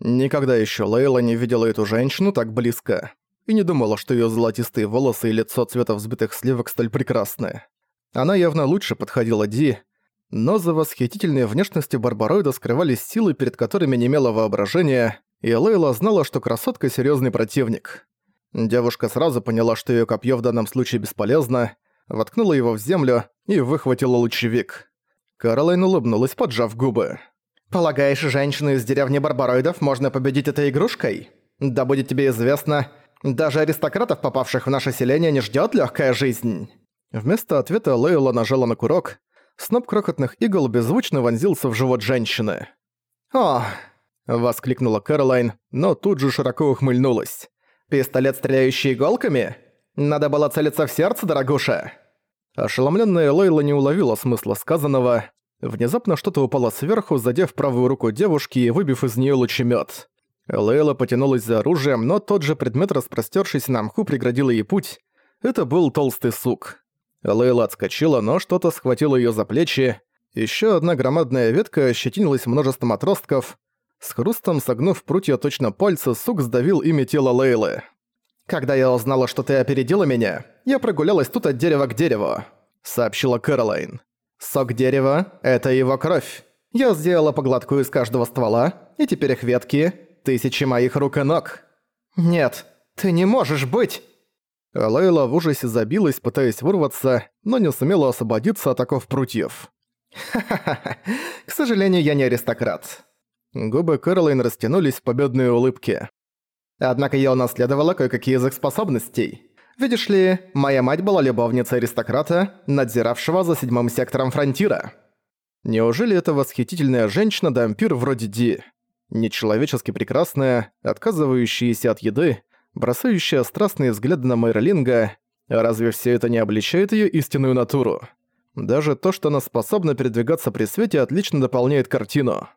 Никогда еще Лейла не видела эту женщину так близко и не думала, что ее золотистые волосы и лицо цвета взбитых сливок столь прекрасны. Она явно лучше подходила Ди, но за восхитительной внешностью Барбароида скрывались силы, перед которыми не имело воображения, и Лейла знала, что красотка — серьезный противник. Девушка сразу поняла, что ее копье в данном случае бесполезно, воткнула его в землю и выхватила лучевик. Каролайн улыбнулась, поджав губы. «Полагаешь, женщину из деревни Барбароидов можно победить этой игрушкой? Да будет тебе известно, даже аристократов, попавших в наше селение, не ждёт лёгкая жизнь». Вместо ответа Лейла нажала на курок. Сноп крохотных игл беззвучно вонзился в живот женщины. «О!» — воскликнула Кэролайн, но тут же широко ухмыльнулась. «Пистолет, стреляющий иголками? Надо было целиться в сердце, дорогуша!» Ошеломлённая Лейла не уловила смысла сказанного. Внезапно что-то упало сверху, задев правую руку девушки и выбив из неё лучемёт. Лейла потянулась за оружием, но тот же предмет, распростёршийся на мху, преградил ей путь. Это был толстый сук. Лейла отскочила, но что-то схватило её за плечи. Ещё одна громадная ветка ощетинилась множеством отростков. С хрустом согнув прутья точно пальцы, сук сдавил ими тело Лейлы. «Когда я узнала, что ты опередила меня, я прогулялась тут от дерева к дереву», — сообщила Кэролайн. «Сок дерева — это его кровь. Я сделала поглотку из каждого ствола, и теперь их ветки — тысячи моих рук и ног. Нет, ты не можешь быть...» Лейла в ужасе забилась, пытаясь вырваться, но не сумела освободиться от оков прутьев. «Ха-ха-ха, к сожалению, я не аристократ». Губы Кэролайн растянулись в победные улыбки. Однако я унаследовала кое-какие из их способностей. Видишь ли, моя мать была любовницей аристократа, надзиравшего за седьмым сектором фронтира. Неужели эта восхитительная женщина-дампир вроде Ди? Нечеловечески прекрасная, отказывающаяся от еды, бросающая страстные взгляды на Мейрлинга, разве все это не обличает ее истинную натуру? Даже то, что она способна передвигаться при свете, отлично дополняет картину.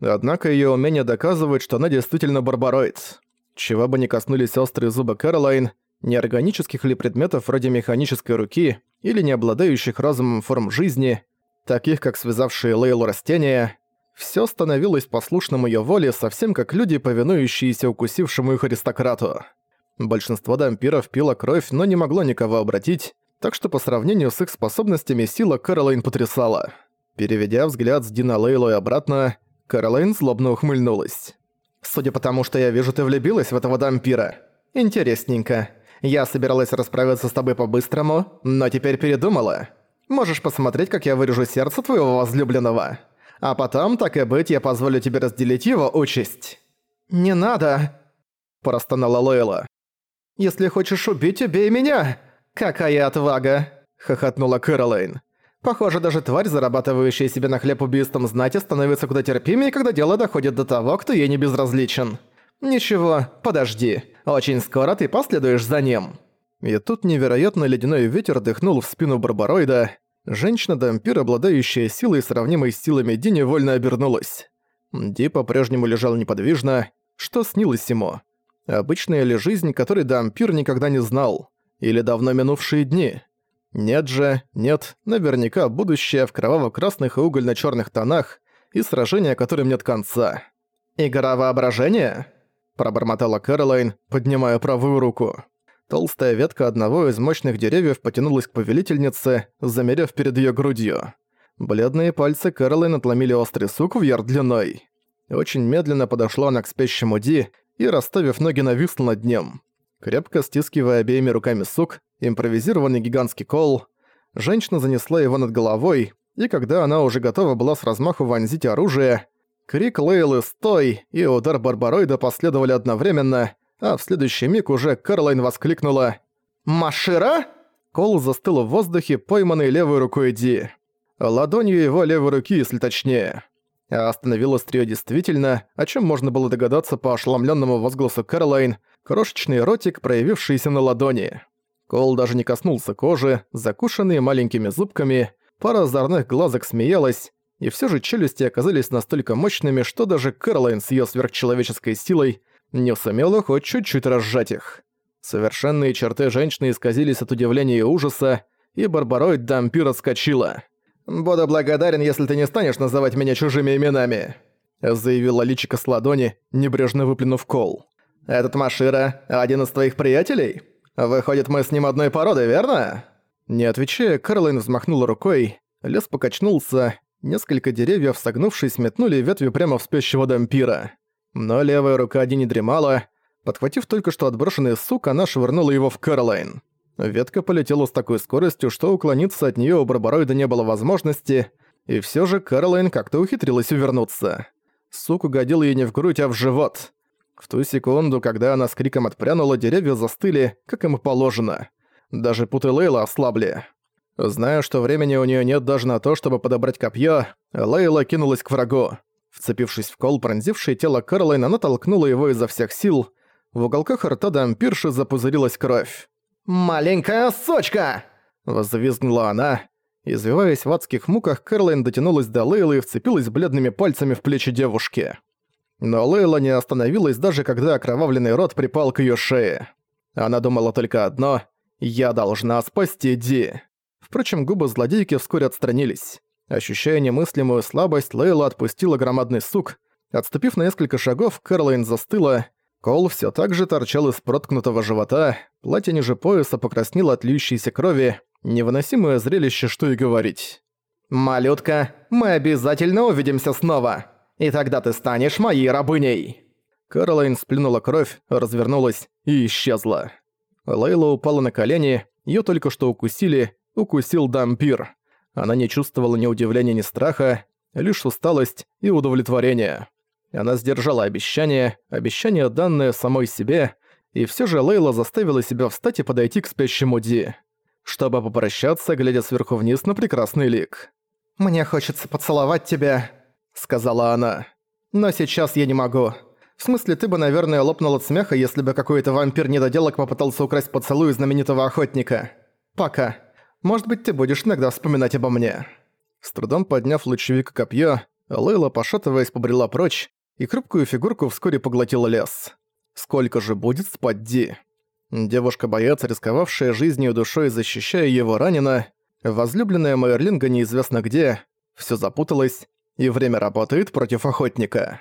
Однако ее умение доказывает, что она действительно барбароид. Чего бы ни коснулись острые зубы Кэролайн, неорганических ли предметов вроде механической руки или не обладающих разумом форм жизни, таких как связавшие Лейлу растения, все становилось послушным ее воле, совсем как люди, повинующиеся укусившему их аристократу. Большинство дампиров пило кровь, но не могло никого обратить, так что по сравнению с их способностями сила Кэролайн потрясала. Переведя взгляд с Дина Лейлу и обратно, Кэролайн злобно ухмыльнулась. Судя по тому, что я вижу, ты влюбилась в этого дампира. Интересненько. Я собиралась расправиться с тобой по-быстрому, но теперь передумала. Можешь посмотреть, как я вырежу сердце твоего возлюбленного. А потом, так и быть, я позволю тебе разделить его участь». «Не надо!» – простонала Лойла. «Если хочешь убить, убей меня! Какая отвага!» – хохотнула Кэролайн. Похоже, даже тварь, зарабатывающая себе на хлеб убийством знати, становится куда терпимее, когда дело доходит до того, кто ей не безразличен. Ничего, подожди. Очень скоро ты последуешь за ним. И тут невероятно ледяной ветер дыхнул в спину Барбароида. Женщина-дампир, обладающая силой, сравнимой с силами Ди, невольно обернулась. Ди по-прежнему лежал неподвижно. Что снилось ему? Обычная ли жизнь, которой дампир никогда не знал? Или давно минувшие дни? Нет же, нет, наверняка будущее в кроваво-красных и угольно-чёрных тонах и сражение, которым нет конца. «Игра воображения?» – пробормотала Кэролайн, поднимая правую руку. Толстая ветка одного из мощных деревьев потянулась к повелительнице, замерев перед её грудью. Бледные пальцы Кэролайн отломили острый сук в яр длиной. Очень медленно подошла она к спящему Ди и, расставив ноги, нависла над ним. Крепко стискивая обеими руками сук, импровизированный гигантский кол, женщина занесла его над головой, и когда она уже готова была с размаху вонзить оружие, крик Лейлы «Стой!» и удар Барбароида последовали одновременно, а в следующий миг уже Карлайн воскликнула «Машира?» Кол застыл в воздухе, пойманный левой рукой Ди. Ладонью его левой руки, если точнее. А остановил острие действительно, о чем можно было догадаться по ошеломленному возгласу Кэролайн, крошечный ротик, проявившийся на ладони. Кол даже не коснулся кожи, закушенные маленькими зубками, пара озорных глазок смеялась, и все же челюсти оказались настолько мощными, что даже Кэролайн с её сверхчеловеческой силой не сумела хоть чуть-чуть разжать их. Совершенные черты женщины исказились от удивления и ужаса, и Барбароид Дампир отскочила. «Буду благодарен, если ты не станешь называть меня чужими именами». заявила личико с ладони, небрежно выплюнув кол. «Этот Машира — один из твоих приятелей? Выходит, мы с ним одной породы, верно?» Не отвечая, Кэролайн взмахнула рукой, лес покачнулся, несколько деревьев, согнувшись, метнули ветви прямо в спящего дампира. Но левая рука Ди не дремала, подхватив только что отброшенный сук, она швырнула его в Кэролайн. Ветка полетела с такой скоростью, что уклониться от неё у Барбароида не было возможности, и всё же Кэролайн как-то ухитрилась увернуться. Сук угодил ей не в грудь, а в живот. В ту секунду, когда она с криком отпрянула, деревья застыли, как им положено. Даже путы Лейла ослабли. Зная, что времени у неё нет даже на то, чтобы подобрать копье, Лейла кинулась к врагу. Вцепившись в кол, пронзившее тело Кэролайн, она толкнула его изо всех сил. В уголках рта дампирши запузырилась кровь. «Маленькая сучка!» – возвизгнула она. Извиваясь в адских муках, Кэролайн дотянулась до Лейлы и вцепилась бледными пальцами в плечи девушки. Но Лейла не остановилась даже когда окровавленный рот припал к её шее. Она думала только одно – «Я должна спасти Ди». Впрочем, губы злодейки вскоре отстранились. Ощущая немыслимую слабость, Лейла отпустила громадный сук. Отступив на несколько шагов, Кэролайн застыла. Кол всё так же торчал из проткнутого живота, платье ниже пояса покраснело от льющейся крови, невыносимое зрелище, что и говорить. «Малютка, мы обязательно увидимся снова!» и тогда ты станешь моей рабыней!» Каролайн сплюнула кровь, развернулась и исчезла. Лейла упала на колени, её только что укусили, укусил дампир. Она не чувствовала ни удивления, ни страха, лишь усталость и удовлетворение. Она сдержала обещание, обещание данное самой себе, и всё же Лейла заставила себя встать и подойти к спящему Ди, чтобы попрощаться, глядя сверху вниз на прекрасный лик. «Мне хочется поцеловать тебя», сказала она. «Но сейчас я не могу. В смысле, ты бы, наверное, лопнул от смеха, если бы какой-то вампир-недоделок попытался украсть поцелуй знаменитого охотника. Пока. Может быть, ты будешь иногда вспоминать обо мне». С трудом подняв лучевик копье, Лейла, пошатываясь, побрела прочь, и крупкую фигурку вскоре поглотил лес. Сколько же будет спать Ди? Девушка-боец, рисковавшая жизнью и душой, защищая его ранена, возлюбленная Майерлинга неизвестно где, все запуталось, и время работает против охотника.